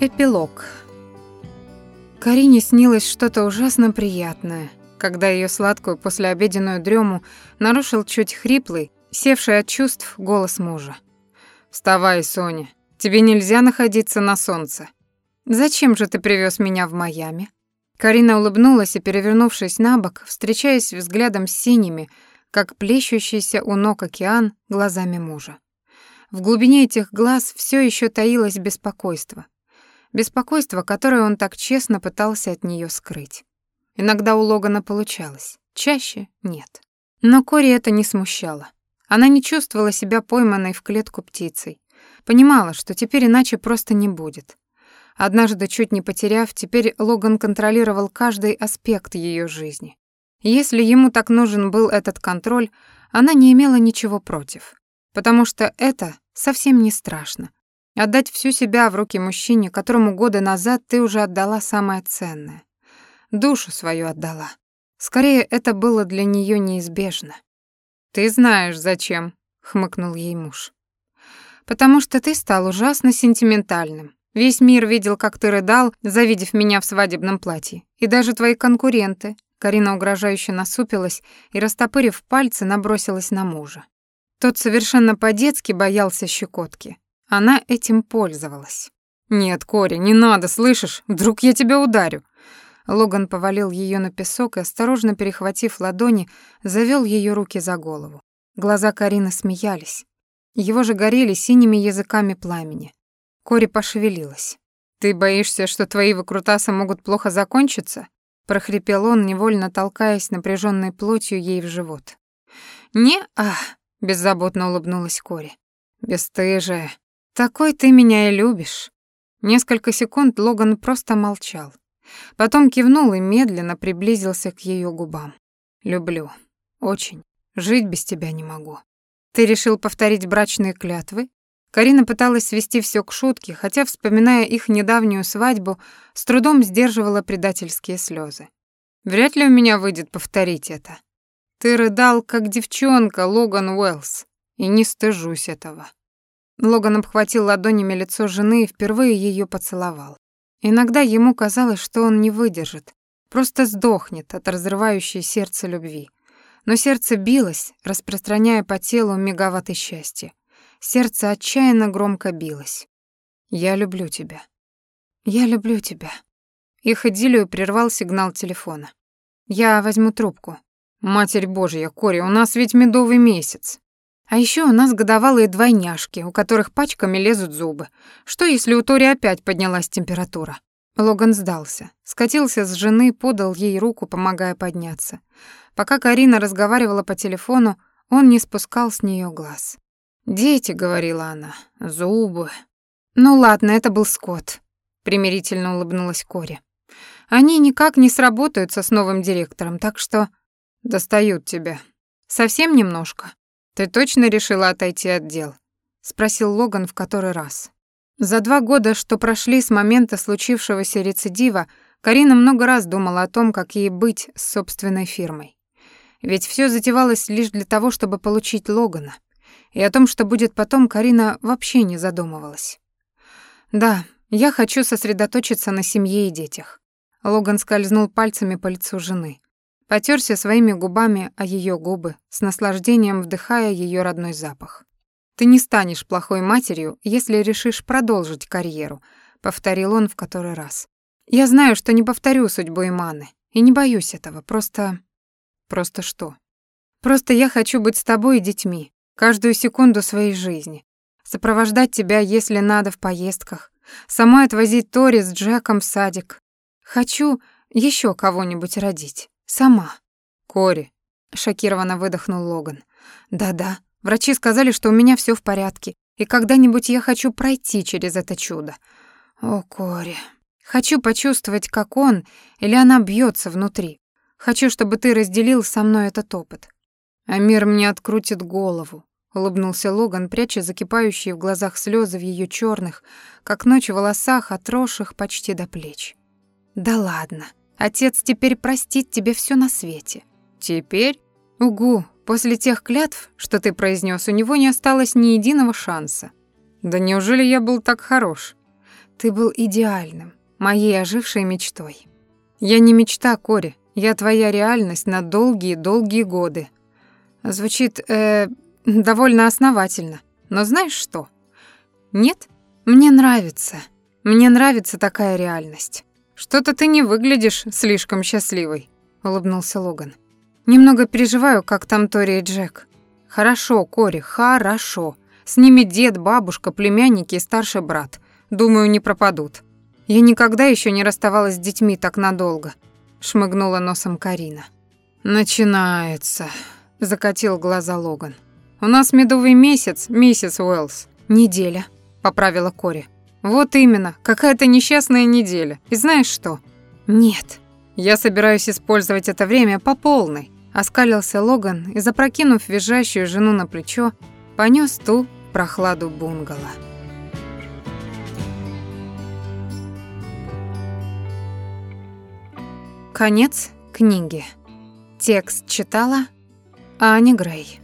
Эпилог. Карине снилось что-то ужасно приятное, когда ее сладкую послеобеденную дрему нарушил чуть хриплый, севший от чувств голос мужа. «Вставай, Соня, тебе нельзя находиться на солнце». «Зачем же ты привез меня в Майами?» Карина улыбнулась и, перевернувшись на бок, встречаясь взглядом с синими, как плещущийся у ног океан, глазами мужа. В глубине этих глаз все еще таилось беспокойство — Беспокойство, которое он так честно пытался от нее скрыть. Иногда у Логана получалось, чаще нет. Но Кори это не смущало. Она не чувствовала себя пойманной в клетку птицей. Понимала, что теперь иначе просто не будет. Однажды, чуть не потеряв, теперь Логан контролировал каждый аспект ее жизни. Если ему так нужен был этот контроль, она не имела ничего против. Потому что это совсем не страшно. Отдать всю себя в руки мужчине, которому годы назад ты уже отдала самое ценное. Душу свою отдала. Скорее, это было для нее неизбежно. «Ты знаешь, зачем», — хмыкнул ей муж. «Потому что ты стал ужасно сентиментальным. Весь мир видел, как ты рыдал, завидев меня в свадебном платье. И даже твои конкуренты». Карина угрожающе насупилась и, растопырив пальцы, набросилась на мужа. Тот совершенно по-детски боялся щекотки. Она этим пользовалась. «Нет, Кори, не надо, слышишь? Вдруг я тебя ударю?» Логан повалил ее на песок и, осторожно перехватив ладони, завел ее руки за голову. Глаза Карины смеялись. Его же горели синими языками пламени. Кори пошевелилась. «Ты боишься, что твои выкрутасы могут плохо закончиться?» прохрипел он, невольно толкаясь напряженной плотью ей в живот. «Не-а», — беззаботно улыбнулась Кори. «Бесстыжая», «Такой ты меня и любишь». Несколько секунд Логан просто молчал. Потом кивнул и медленно приблизился к ее губам. «Люблю. Очень. Жить без тебя не могу». «Ты решил повторить брачные клятвы?» Карина пыталась свести все к шутке, хотя, вспоминая их недавнюю свадьбу, с трудом сдерживала предательские слезы. «Вряд ли у меня выйдет повторить это. Ты рыдал, как девчонка, Логан Уэллс, и не стыжусь этого». Логан обхватил ладонями лицо жены и впервые ее поцеловал. Иногда ему казалось, что он не выдержит, просто сдохнет от разрывающей сердце любви. Но сердце билось, распространяя по телу мегаватты счастья. Сердце отчаянно громко билось. «Я люблю тебя. Я люблю тебя». Их идиллию прервал сигнал телефона. «Я возьму трубку». «Матерь Божья, Кори, у нас ведь медовый месяц». А еще у нас годовалые двойняшки, у которых пачками лезут зубы. Что, если у Тори опять поднялась температура? Логан сдался. Скатился с жены, подал ей руку, помогая подняться. Пока Карина разговаривала по телефону, он не спускал с нее глаз. «Дети», — говорила она, — «зубы». «Ну ладно, это был Скотт», — примирительно улыбнулась Кори. «Они никак не сработаются с новым директором, так что...» «Достают тебя». «Совсем немножко?» «Ты точно решила отойти от дел?» — спросил Логан в который раз. За два года, что прошли с момента случившегося рецидива, Карина много раз думала о том, как ей быть с собственной фирмой. Ведь все затевалось лишь для того, чтобы получить Логана. И о том, что будет потом, Карина вообще не задумывалась. «Да, я хочу сосредоточиться на семье и детях». Логан скользнул пальцами по лицу жены. Потерся своими губами о ее губы, с наслаждением вдыхая ее родной запах. «Ты не станешь плохой матерью, если решишь продолжить карьеру», — повторил он в который раз. «Я знаю, что не повторю судьбу Иманы, и не боюсь этого, просто...» «Просто что?» «Просто я хочу быть с тобой и детьми, каждую секунду своей жизни, сопровождать тебя, если надо, в поездках, самой отвозить Тори с Джеком в садик. Хочу еще кого-нибудь родить. Сама. Кори. Шокированно выдохнул Логан. Да-да. Врачи сказали, что у меня все в порядке, и когда-нибудь я хочу пройти через это чудо. О, Кори. Хочу почувствовать, как он или она бьется внутри. Хочу, чтобы ты разделил со мной этот опыт. А мир мне открутит голову, улыбнулся Логан, пряча закипающие в глазах слезы в ее черных, как ночь волосах, отросших почти до плеч. Да ладно. Отец теперь простит тебе все на свете. Теперь? Угу, после тех клятв, что ты произнес, у него не осталось ни единого шанса. Да неужели я был так хорош? Ты был идеальным, моей ожившей мечтой. Я не мечта, Кори, я твоя реальность на долгие-долгие годы. Звучит, э, довольно основательно. Но знаешь что? Нет, мне нравится. Мне нравится такая реальность. Что-то ты не выглядишь слишком счастливой, улыбнулся Логан. Немного переживаю, как там Тори и Джек. Хорошо, Кори, хорошо. С ними дед, бабушка, племянники и старший брат. Думаю, не пропадут. Я никогда еще не расставалась с детьми так надолго, шмыгнула носом Карина. Начинается, закатил глаза Логан. У нас медовый месяц, миссис Уэллс. Неделя, поправила Кори. Вот именно, какая-то несчастная неделя. И знаешь что? Нет. Я собираюсь использовать это время по полной. Оскалился Логан и, запрокинув визжащую жену на плечо, понёс ту прохладу бунгало. Конец книги. Текст читала Аня Грей.